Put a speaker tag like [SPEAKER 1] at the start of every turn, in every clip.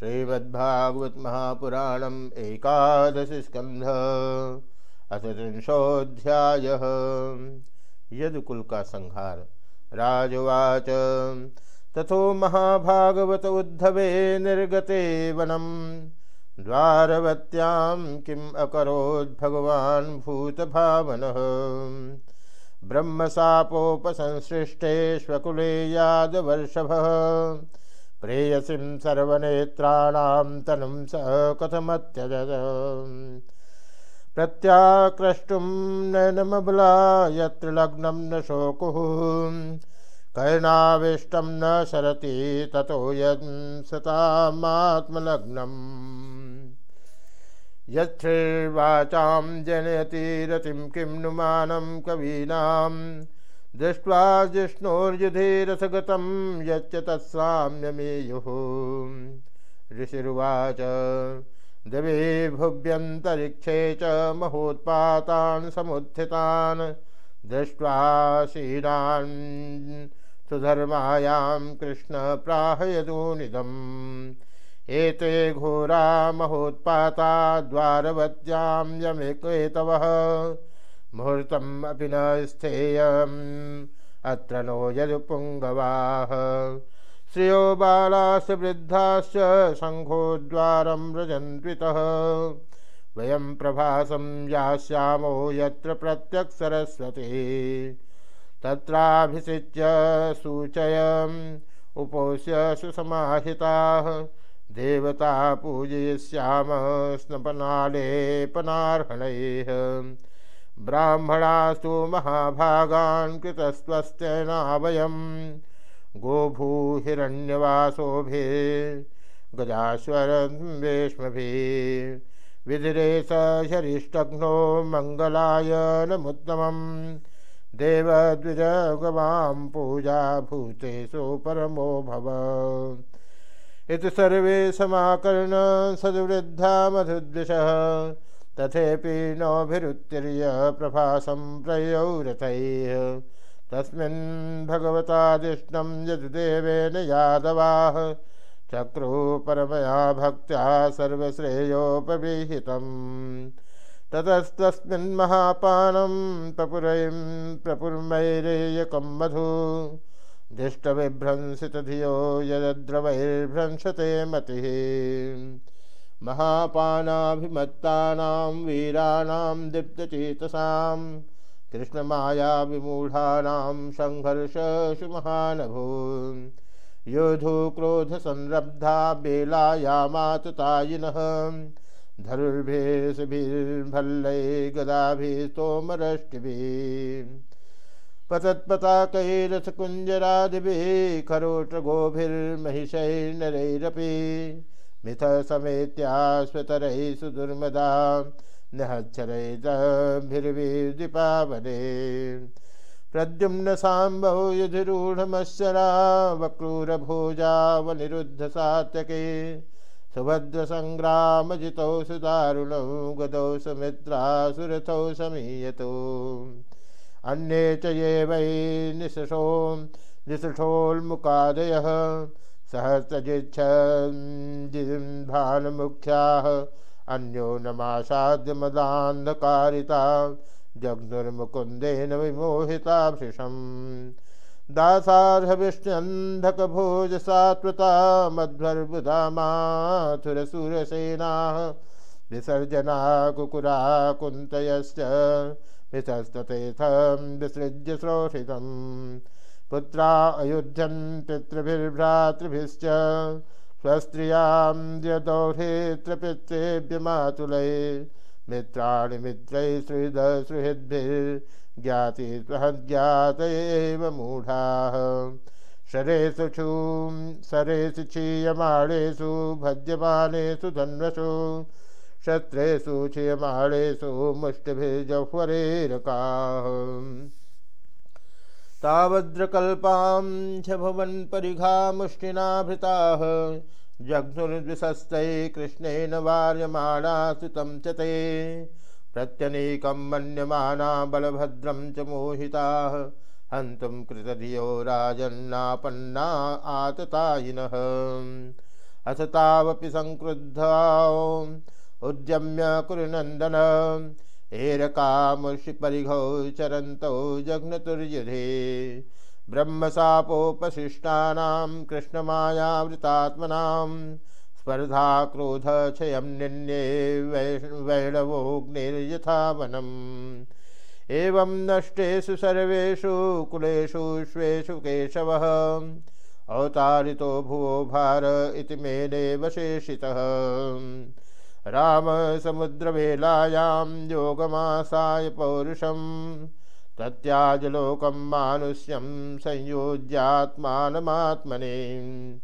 [SPEAKER 1] श्रीमद्भागवत महापुराणम एकादश स्कंध अथ त्रिंशोध्याय यदुकुल का संहार राजवाच। तथो महाभागवत उद्धवे निर्गते वनम। द्वारवत्यां किम् अकरोद् भगवान् भूतभावनः। ब्रह्मशापोपसंसृष्टे स्वकुले यादवर्षभः। प्रेयसीं सर्वनेत्राणां तनुं स कथमत्यजद प्रत्याक्रष्टुं नयनमबला यत्र लग्नं न शोकुः। कर्णाविष्टं न सरति ततो यत्सतामात्मलग्नम् यच्छ्रीर्वाचां जनयति रतिं किं नुमानं कवीनाम् दृष्ट्वा जिष्णोर्युधिरथगतं यच्च तत्साम्यमेयुः। ऋषिरुवाच, दिवे भुव्यन्तरिक्षे च महोत्पातान् समुत्थितान्। दृष्ट्वा शीनान् सुधर्मायां कृष्णप्राहयदूनिदम् एते घोरा महोत्पाता द्वारवत्यां यमेकेतवः मुहूर्तम् अपि न स्थेयम् अत्र नो यदुपुङ्गवाः। श्रियो बालाश्च वृद्धाश्च सङ्घोद्वारं व्रजन्त्वितः। वयं प्रभासं यास्यामो यत्र प्रत्यक्सरस्वती तत्राभिषिच्य सूचयम् उपोष्य सुसमाहिताः। देवता पूजयिष्याम स्नपनालेपनार्हणैः ब्राह्मणास्तु महाभागान् कृतस्त्वस्तेना वयं गोभूहिरण्यवासोभिर्गजाश्वरवेश्मभिः विधिरे सरिष्टघ्नो मङ्गलाय नमुत्तमम् देवद्विजगवां पूजा भूतेषु परमो भव। इति सर्वे समाकर्ण सद्वृद्धा मधुद्विषः। तथेपि नौभिरुत्तीर्य प्रभासं प्रयौ रथैः तस्मिन् भगवतादिष्टं यदुदेवेन यादवाः, चक्रो परमया भक्त्या सर्वश्रेयोपविहितम्। ततस्तस्मिन् महापानं प्रपुरयं प्रपुर्मैरेयकं मधु दिष्टविभ्रंसितधियो यद्रवैर्भ्रंशते मतिः। महापानाभिमत्तानां वीराणां दीप्तचेतसां कृष्णमायाविमूढानां सङ्घर्षसु महानभून् योधो क्रोधसंरब्धा बेलायामाततायिनः धनुर्भिर्भिर्भल्लै गदाभिस्तोमरष्टिभिः पतत्पताकैरथकुञ्जरादिभिः खरोट्रगोभिर्महिषैर्नरैरपि मिथ समेत्याश्वतरैः सुदुर्मदा। नहच्छरैदभिर्विदीपावने प्रद्युम्न साम्बौ युधिरूढमश्चरा वक्रूरभोजावनिरुद्ध सात्यके सुभद्रसङ्ग्रामजितौ सुदारुणौ गदौ सुमित्रासुरथौ समीयतौ। अन्ये च ये वै निशशो निसृषोल्मुकादयः। सहस्रजिच्छन्भानुमुख्याः अन्यो नमासाद्य मदान्धकारिता जग्नुर्मुकुन्देन विमोहिता भृशम्। दासार्हविष्ण्यन्धकभोजसात्वता मध्वर्बुधा माथुरसुरसेनाः विसर्जना कुकुरा कुन्तयश्च विसस्ततेथं विसृज्य श्रोषितम्। पुत्रा अयुध्यन् पितृभिर्भ्रातृभिश्च स्वस्त्रियाँ यदौहेत्र पितृभ्यमातुलै मित्राणि मित्रैः सुहृदसुहृद्भिर्ज्ञाति स्वहज्ञात एव मूढाः। शरेषु छूं सरेषु क्षीयमाणेषु, भज्यमानेषु धन्वसु शस्त्रेषु क्षीयमाणेषु मुष्टिभिर्जह्वरेरकाः। तावद्रकल्पां च भवन्परिघा मुष्टिनाभृताः जघ्नुर्द्विषस्तै कृष्णेन वार्यमाणा सुतं च ते। प्रत्यनीकं मन्यमाना बलभद्रं च मोहिताः। हन्तुं कृतधियो राजन्नापन्ना आततायिनः। अथ तावपि संक्रुद्ध। उद्यम्य कुरुनन्दन। एरकामुषिपरिघौ चरन्तौ जघ्नतुर्युधे। ब्रह्मशापोपशिष्टानां कृष्णमायावृतात्मनां स्पर्धा क्रोधक्षयं निन्ये वैणवोऽग्निर्यथा वनम् एवं नष्टेषु सर्वेषु कुलेषु स्वेषु केशवः, अवतारितो भुवो भार इति मेनेवशेषितः रामसमुद्रवेलायां योगमासाय पौरुषम् तत्याजलोकं मानुष्यं संयोज्यात्मानमात्मने।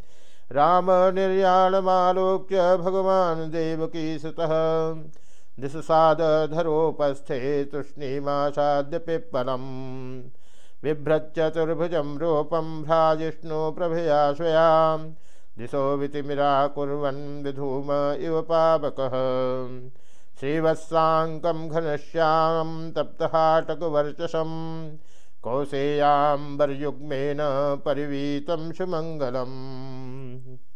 [SPEAKER 1] रामनिर्याणमालोक्य भगवान् देवकीसुतः दिशसादधरोपस्थे तूष्णीमासाद्य पिप्पलम्। बिभ्रच्चतुर्भुजं रूपं भ्राजिष्णु प्रभया स्वयां दिशो वितिमिराकुर्वन् विधूम इव पावकः। श्रीवत्साङ्कं घनश्यां तप्तहाटकवर्चसं कौसेयाम्बर्युग्मेन परिवीतं सुमङ्गलम्।